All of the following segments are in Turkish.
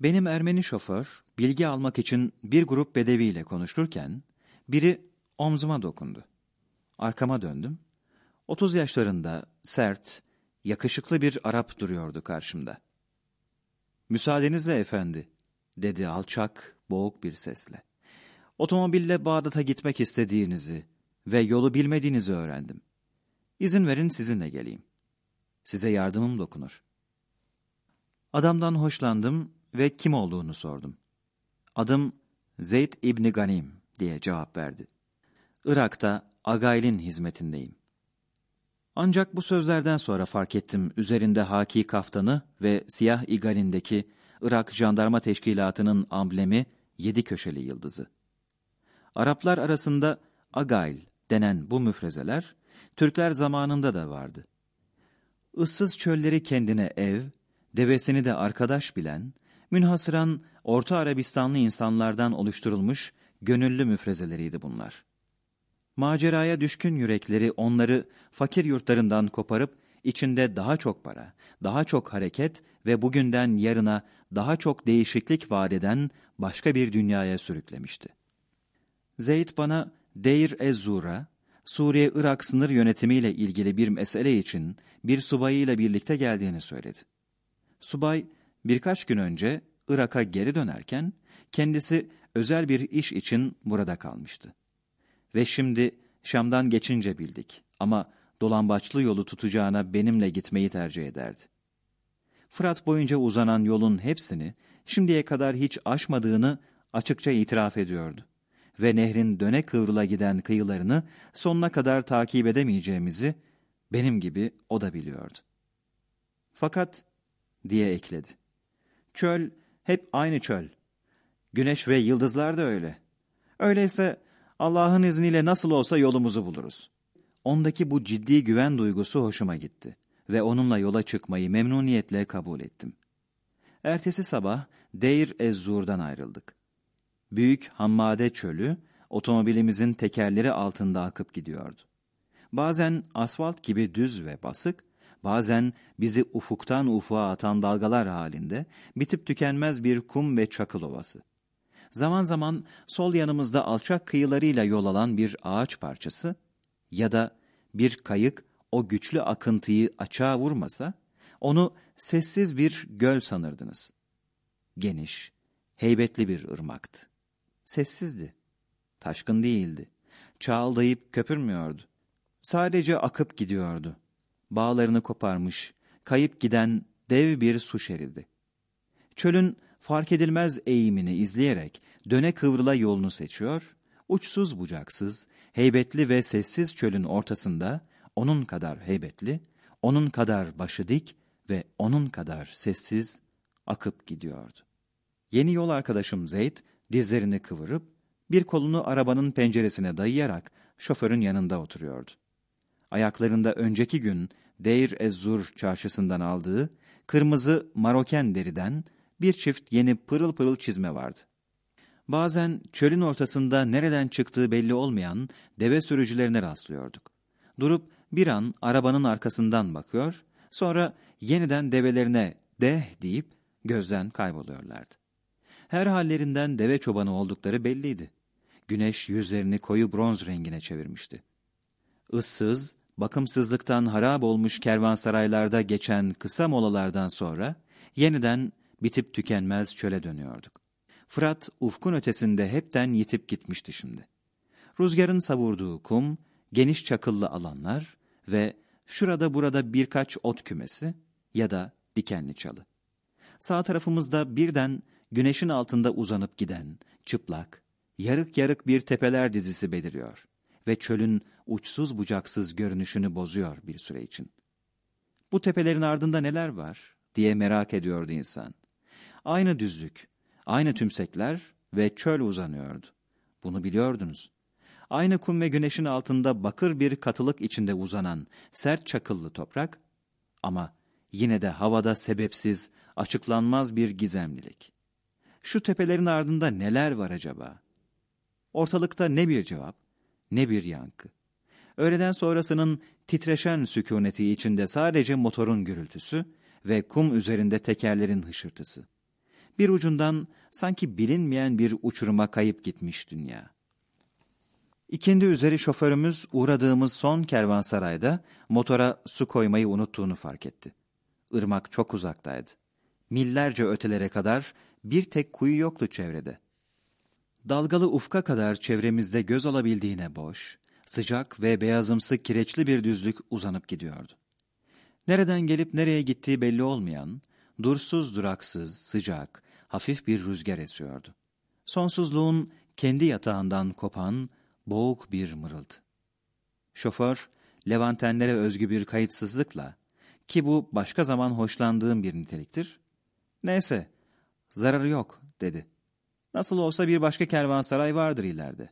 Benim Ermeni şoför, bilgi almak için bir grup bedeviyle konuşurken, biri omzuma dokundu. Arkama döndüm. 30 yaşlarında, sert, yakışıklı bir Arap duruyordu karşımda. Müsaadenizle efendi, dedi alçak, boğuk bir sesle. Otomobille Bağdat'a gitmek istediğinizi ve yolu bilmediğinizi öğrendim. İzin verin sizinle geleyim. Size yardımım dokunur. Adamdan hoşlandım ve kim olduğunu sordum. Adım Zeyd İbni Ganim diye cevap verdi. Irak'ta Agail'in hizmetindeyim. Ancak bu sözlerden sonra fark ettim üzerinde haki kaftanı ve siyah igalindeki Irak Jandarma Teşkilatı'nın amblemi yedi köşeli yıldızı. Araplar arasında Agail denen bu müfrezeler, Türkler zamanında da vardı. Issız çölleri kendine ev, devesini de arkadaş bilen, münhasıran Orta Arabistanlı insanlardan oluşturulmuş gönüllü müfrezeleriydi bunlar. Maceraya düşkün yürekleri onları fakir yurtlarından koparıp içinde daha çok para, daha çok hareket ve bugünden yarına daha çok değişiklik vadeden başka bir dünyaya sürüklemişti. Zeyd bana Deir Ez-Zura, Suriye-Irak sınır yönetimiyle ilgili bir mesele için bir subayıyla birlikte geldiğini söyledi. Subay birkaç gün önce Irak'a geri dönerken kendisi özel bir iş için burada kalmıştı. Ve şimdi Şam'dan geçince bildik ama dolambaçlı yolu tutacağına benimle gitmeyi tercih ederdi. Fırat boyunca uzanan yolun hepsini şimdiye kadar hiç aşmadığını açıkça itiraf ediyordu. Ve nehrin döne kıvrıla giden kıyılarını sonuna kadar takip edemeyeceğimizi benim gibi o da biliyordu. Fakat diye ekledi. Çöl hep aynı çöl. Güneş ve yıldızlar da öyle. Öyleyse Allah'ın izniyle nasıl olsa yolumuzu buluruz. Ondaki bu ciddi güven duygusu hoşuma gitti ve onunla yola çıkmayı memnuniyetle kabul ettim. Ertesi sabah Deir Ez-Zur'dan ayrıldık. Büyük Hammade çölü otomobilimizin tekerleri altında akıp gidiyordu. Bazen asfalt gibi düz ve basık, bazen bizi ufuktan ufuğa atan dalgalar halinde bitip tükenmez bir kum ve çakıl ovası. Zaman zaman sol yanımızda alçak kıyılarıyla yol alan bir ağaç parçası ya da bir kayık o güçlü akıntıyı açığa vurmasa, onu sessiz bir göl sanırdınız. Geniş, heybetli bir ırmaktı. Sessizdi, taşkın değildi, çağıldayıp köpürmüyordu. Sadece akıp gidiyordu. Bağlarını koparmış, kayıp giden dev bir su şeridi. Çölün fark edilmez eğimini izleyerek döne kıvrıla yolunu seçiyor, uçsuz bucaksız, heybetli ve sessiz çölün ortasında onun kadar heybetli, onun kadar başı dik ve onun kadar sessiz akıp gidiyordu. Yeni yol arkadaşım Zeyd dizlerini kıvırıp bir kolunu arabanın penceresine dayayarak şoförün yanında oturuyordu. Ayaklarında önceki gün Deir Ez-Zur çarşısından aldığı kırmızı maroken deriden bir çift yeni pırıl pırıl çizme vardı. Bazen çölün ortasında nereden çıktığı belli olmayan deve sürücülerine rastlıyorduk. Durup bir an arabanın arkasından bakıyor, sonra yeniden develerine deh deyip gözden kayboluyorlardı. Her hallerinden deve çobanı oldukları belliydi. Güneş yüzlerini koyu bronz rengine çevirmişti. Issız, bakımsızlıktan harap olmuş kervansaraylarda geçen kısa molalardan sonra yeniden bitip tükenmez çöle dönüyorduk. Fırat ufkun ötesinde hepten yitip gitmişti şimdi. Rüzgarın savurduğu kum, geniş çakıllı alanlar ve şurada burada birkaç ot kümesi ya da dikenli çalı. Sağ tarafımızda birden güneşin altında uzanıp giden, çıplak, yarık yarık bir tepeler dizisi beliriyor ve çölün uçsuz bucaksız görünüşünü bozuyor bir süre için. Bu tepelerin ardında neler var diye merak ediyordu insan. Aynı düzlük, aynı tümsekler ve çöl uzanıyordu. Bunu biliyordunuz. Aynı kum ve güneşin altında bakır bir katılık içinde uzanan sert çakıllı toprak ama yine de havada sebepsiz, açıklanmaz bir gizemlilik. Şu tepelerin ardında neler var acaba? Ortalıkta ne bir cevap, ne bir yankı. Öğleden sonrasının titreşen sükuneti içinde sadece motorun gürültüsü ve kum üzerinde tekerlerin hışırtısı. Bir ucundan sanki bilinmeyen bir uçuruma kayıp gitmiş dünya. İkindi üzeri şoförümüz uğradığımız son kervansarayda motora su koymayı unuttuğunu fark etti. Irmak çok uzaktaydı. Millerce ötelere kadar bir tek kuyu yoktu çevrede. Dalgalı ufka kadar çevremizde göz alabildiğine boş, sıcak ve beyazımsı kireçli bir düzlük uzanıp gidiyordu. Nereden gelip nereye gittiği belli olmayan, dursuz duraksız, sıcak, hafif bir rüzgar esiyordu. Sonsuzluğun kendi yatağından kopan, boğuk bir mırıldı. Şoför, Levantenlere özgü bir kayıtsızlıkla, ki bu başka zaman hoşlandığım bir niteliktir, neyse, zararı yok, dedi. Nasıl olsa bir başka kervansaray vardır ileride.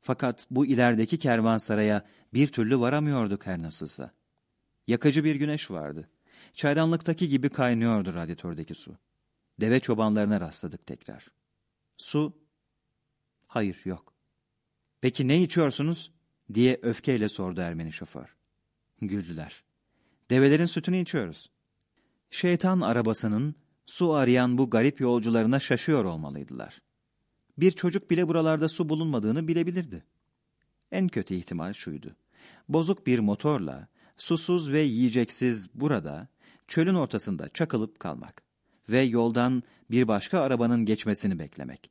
Fakat bu ilerideki kervansaraya bir türlü varamıyorduk her nasılsa. Yakıcı bir güneş vardı. Çaydanlıktaki gibi kaynıyordu radyatördeki su. Deve çobanlarına rastladık tekrar. Su? Hayır, yok. Peki ne içiyorsunuz? diye öfkeyle sordu Ermeni şoför. Güldüler. Develerin sütünü içiyoruz. Şeytan arabasının su arayan bu garip yolcularına şaşıyor olmalıydılar. Bir çocuk bile buralarda su bulunmadığını bilebilirdi. En kötü ihtimal şuydu. Bozuk bir motorla, susuz ve yiyeceksiz burada, çölün ortasında çakılıp kalmak ve yoldan bir başka arabanın geçmesini beklemek.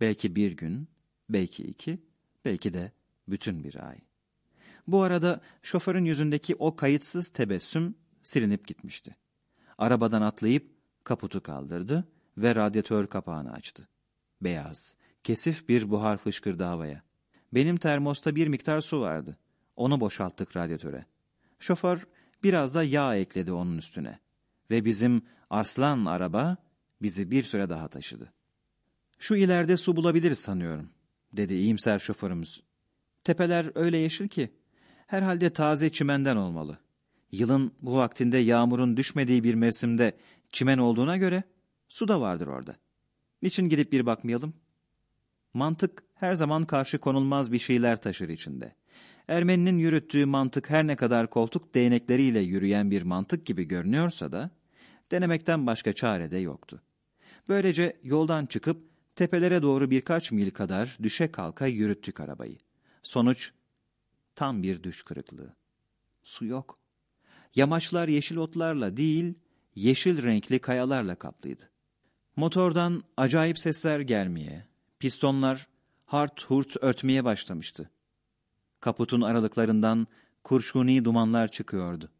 Belki bir gün, belki iki, belki de bütün bir ay. Bu arada şoförün yüzündeki o kayıtsız tebessüm silinip gitmişti. Arabadan atlayıp kaputu kaldırdı ve radyatör kapağını açtı. Beyaz, kesif bir buhar fışkırdı havaya. Benim termosta bir miktar su vardı. Onu boşalttık radyatöre. Şoför biraz da yağ ekledi onun üstüne. Ve bizim arslan araba bizi bir süre daha taşıdı. Şu ileride su bulabiliriz sanıyorum, dedi iyimser şoförümüz. Tepeler öyle yeşil ki, herhalde taze çimenden olmalı. Yılın bu vaktinde yağmurun düşmediği bir mevsimde çimen olduğuna göre su da vardır orada. Niçin gidip bir bakmayalım? Mantık her zaman karşı konulmaz bir şeyler taşır içinde. Ermeninin yürüttüğü mantık her ne kadar koltuk değnekleriyle yürüyen bir mantık gibi görünüyorsa da, denemekten başka çare de yoktu. Böylece yoldan çıkıp tepelere doğru birkaç mil kadar düşe kalka yürüttük arabayı. Sonuç tam bir düş kırıklığı. Su yok. Yamaçlar yeşil otlarla değil, yeşil renkli kayalarla kaplıydı. Motordan acayip sesler gelmeye, pistonlar hart hurt ötmeye başlamıştı. Kaputun aralıklarından kurşuni dumanlar çıkıyordu.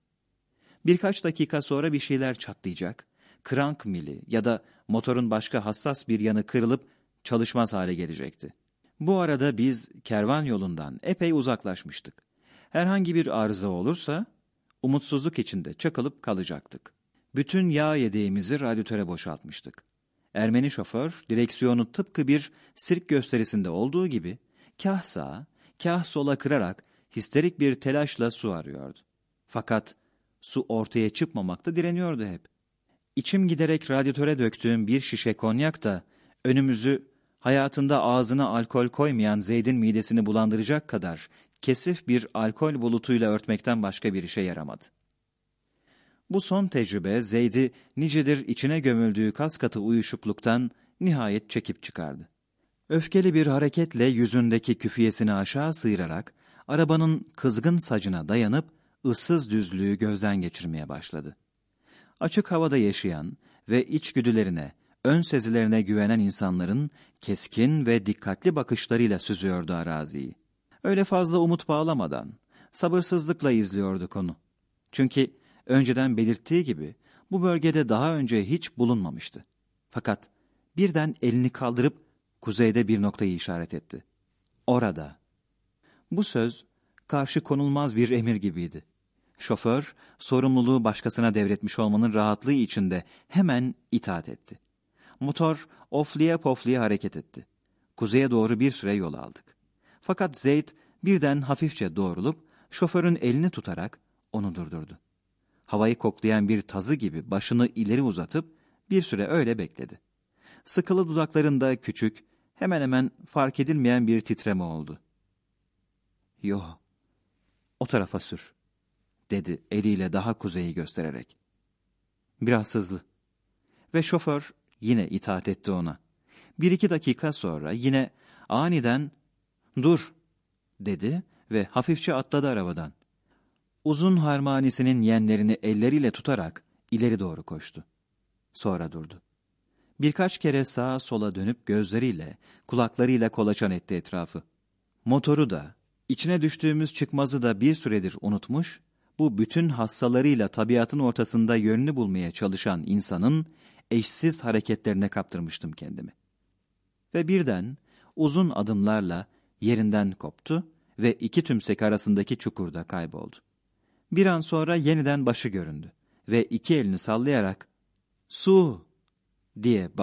Birkaç dakika sonra bir şeyler çatlayacak, krank mili ya da motorun başka hassas bir yanı kırılıp çalışmaz hale gelecekti. Bu arada biz kervan yolundan epey uzaklaşmıştık. Herhangi bir arıza olursa umutsuzluk içinde çakılıp kalacaktık. Bütün yağ yedeğimizi radyatöre boşaltmıştık. Ermeni şoför direksiyonu tıpkı bir sirk gösterisinde olduğu gibi kah sağa, kah sola kırarak histerik bir telaşla su arıyordu. Fakat su ortaya çıkmamakta direniyordu hep. İçim giderek radyatöre döktüğüm bir şişe konyak da önümüzü hayatında ağzına alkol koymayan Zeyd'in midesini bulandıracak kadar kesif bir alkol bulutuyla örtmekten başka bir işe yaramadı. Bu son tecrübe Zeyd'i nicedir içine gömüldüğü kas katı uyuşukluktan nihayet çekip çıkardı. Öfkeli bir hareketle yüzündeki küfiyesini aşağı sıyırarak arabanın kızgın sacına dayanıp ıssız düzlüğü gözden geçirmeye başladı. Açık havada yaşayan ve içgüdülerine, ön sezilerine güvenen insanların keskin ve dikkatli bakışlarıyla süzüyordu araziyi. Öyle fazla umut bağlamadan, sabırsızlıkla izliyordu konu. Çünkü önceden belirttiği gibi bu bölgede daha önce hiç bulunmamıştı. Fakat birden elini kaldırıp kuzeyde bir noktayı işaret etti. Orada. Bu söz karşı konulmaz bir emir gibiydi. Şoför, sorumluluğu başkasına devretmiş olmanın rahatlığı içinde hemen itaat etti. Motor ofliye pofliye hareket etti. Kuzeye doğru bir süre yol aldık. Fakat Zeyd birden hafifçe doğrulup şoförün elini tutarak onu durdurdu. Havayı koklayan bir tazı gibi başını ileri uzatıp bir süre öyle bekledi. Sıkılı dudaklarında küçük, hemen hemen fark edilmeyen bir titreme oldu. Yo, o tarafa sür, dedi eliyle daha kuzeyi göstererek. Biraz hızlı. Ve şoför yine itaat etti ona. Bir iki dakika sonra yine aniden ''Dur'' dedi ve hafifçe atladı arabadan. Uzun harmanisinin yenlerini elleriyle tutarak ileri doğru koştu. Sonra durdu. Birkaç kere sağa sola dönüp gözleriyle, kulaklarıyla kolaçan etti etrafı. Motoru da, içine düştüğümüz çıkmazı da bir süredir unutmuş, bu bütün hassalarıyla tabiatın ortasında yönünü bulmaya çalışan insanın eşsiz hareketlerine kaptırmıştım kendimi. Ve birden uzun adımlarla yerinden koptu ve iki tümsek arasındaki çukurda kayboldu. Bir an sonra yeniden başı göründü ve iki elini sallayarak ''Su!'' diye bağırdı.